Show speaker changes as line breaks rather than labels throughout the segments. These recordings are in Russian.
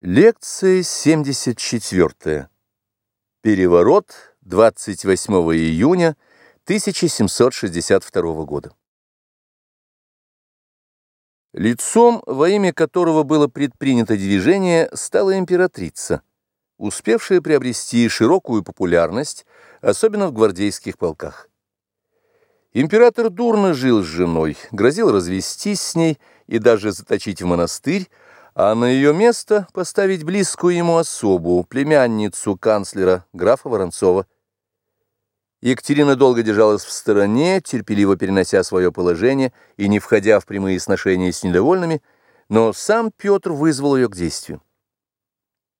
Лекция 74. Переворот 28 июня 1762 года. Лицом, во имя которого было предпринято движение, стала императрица, успевшая приобрести широкую популярность, особенно в гвардейских полках. Император дурно жил с женой, грозил развестись с ней и даже заточить в монастырь, а на ее место поставить близкую ему особу, племянницу канцлера, графа Воронцова. Екатерина долго держалась в стороне, терпеливо перенося свое положение и не входя в прямые сношения с недовольными, но сам Петр вызвал ее к действию.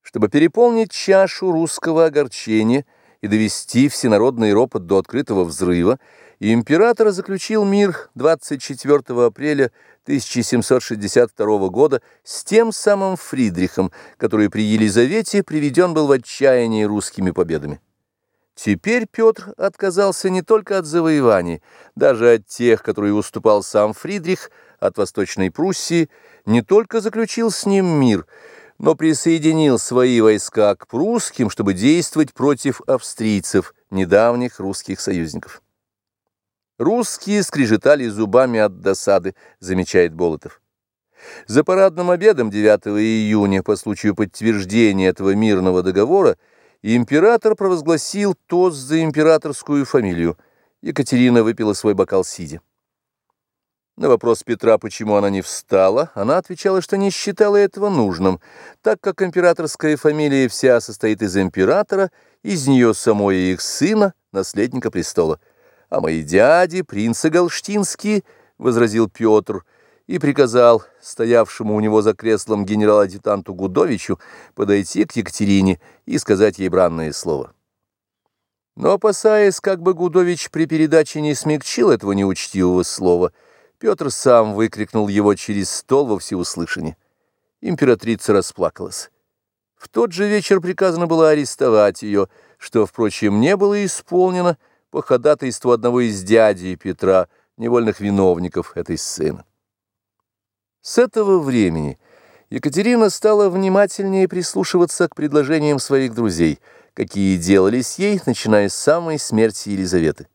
Чтобы переполнить чашу русского огорчения и довести всенародный ропот до открытого взрыва, император заключил мир 24 апреля 1762 года с тем самым Фридрихом, который при Елизавете приведен был в отчаяние русскими победами. Теперь Петр отказался не только от завоеваний, даже от тех, которые уступал сам Фридрих, от Восточной Пруссии, не только заключил с ним мир, но присоединил свои войска к прусским, чтобы действовать против австрийцев, недавних русских союзников. Русские скрежетали зубами от досады, замечает Болотов. За парадным обедом 9 июня по случаю подтверждения этого мирного договора император провозгласил тост за императорскую фамилию. Екатерина выпила свой бокал сидя. На вопрос Петра, почему она не встала, она отвечала, что не считала этого нужным, так как императорская фамилия вся состоит из императора, из нее самой и их сына, наследника престола а мои дяди, принцы Галштинские, — возразил Петр, и приказал стоявшему у него за креслом генерал-адъютанту Гудовичу подойти к Екатерине и сказать ей бранное слово. Но, опасаясь, как бы Гудович при передаче не смягчил этого неучтивого слова, Петр сам выкрикнул его через стол во всеуслышание. Императрица расплакалась. В тот же вечер приказано было арестовать ее, что, впрочем, не было исполнено, по ходатайству одного из дядей Петра, невольных виновников этой сцены. С этого времени Екатерина стала внимательнее прислушиваться к предложениям своих друзей, какие делались ей, начиная с самой смерти Елизаветы.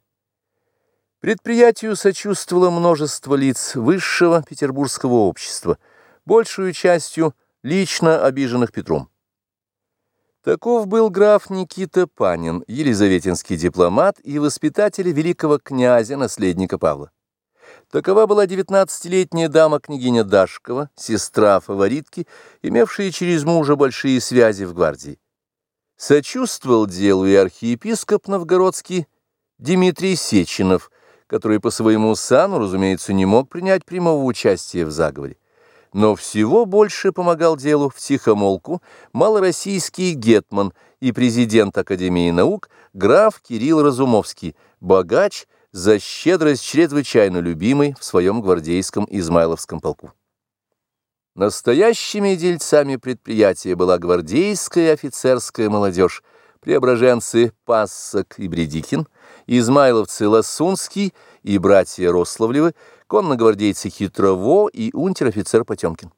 Предприятию сочувствовало множество лиц высшего петербургского общества, большую частью лично обиженных Петром. Таков был граф Никита Панин, елизаветинский дипломат и воспитатель великого князя, наследника Павла. Такова была девятнадцатилетняя дама княгиня Дашкова, сестра фаворитки, имевшая через мужа большие связи в гвардии. Сочувствовал делу и архиепископ новгородский Дмитрий Сеченов, который по своему сану, разумеется, не мог принять прямого участия в заговоре. Но всего больше помогал делу в тихомолку малороссийский гетман и президент Академии наук граф Кирилл Разумовский, богач, за щедрость чрезвычайно любимый в своем гвардейском Измайловском полку. Настоящими дельцами предприятия была гвардейская офицерская молодежь, преображенцы Пассок и Бредикин, измайловцы Лосунский и братья Рославлевы, конногвардейцы Хитрово и унтер-офицер Потемкин.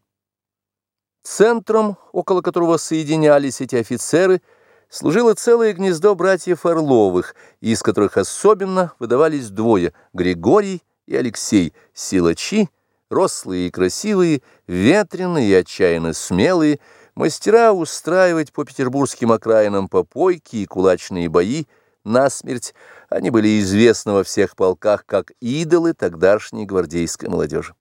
Центром, около которого соединялись эти офицеры, служило целое гнездо братьев Орловых, из которых особенно выдавались двое – Григорий и Алексей, силачи, рослые и красивые, ветреные и отчаянно смелые, мастера устраивать по петербургским окраинам попойки и кулачные бои – насмерть, они были известны во всех полках как идолы тогдашней гвардейской молодежи.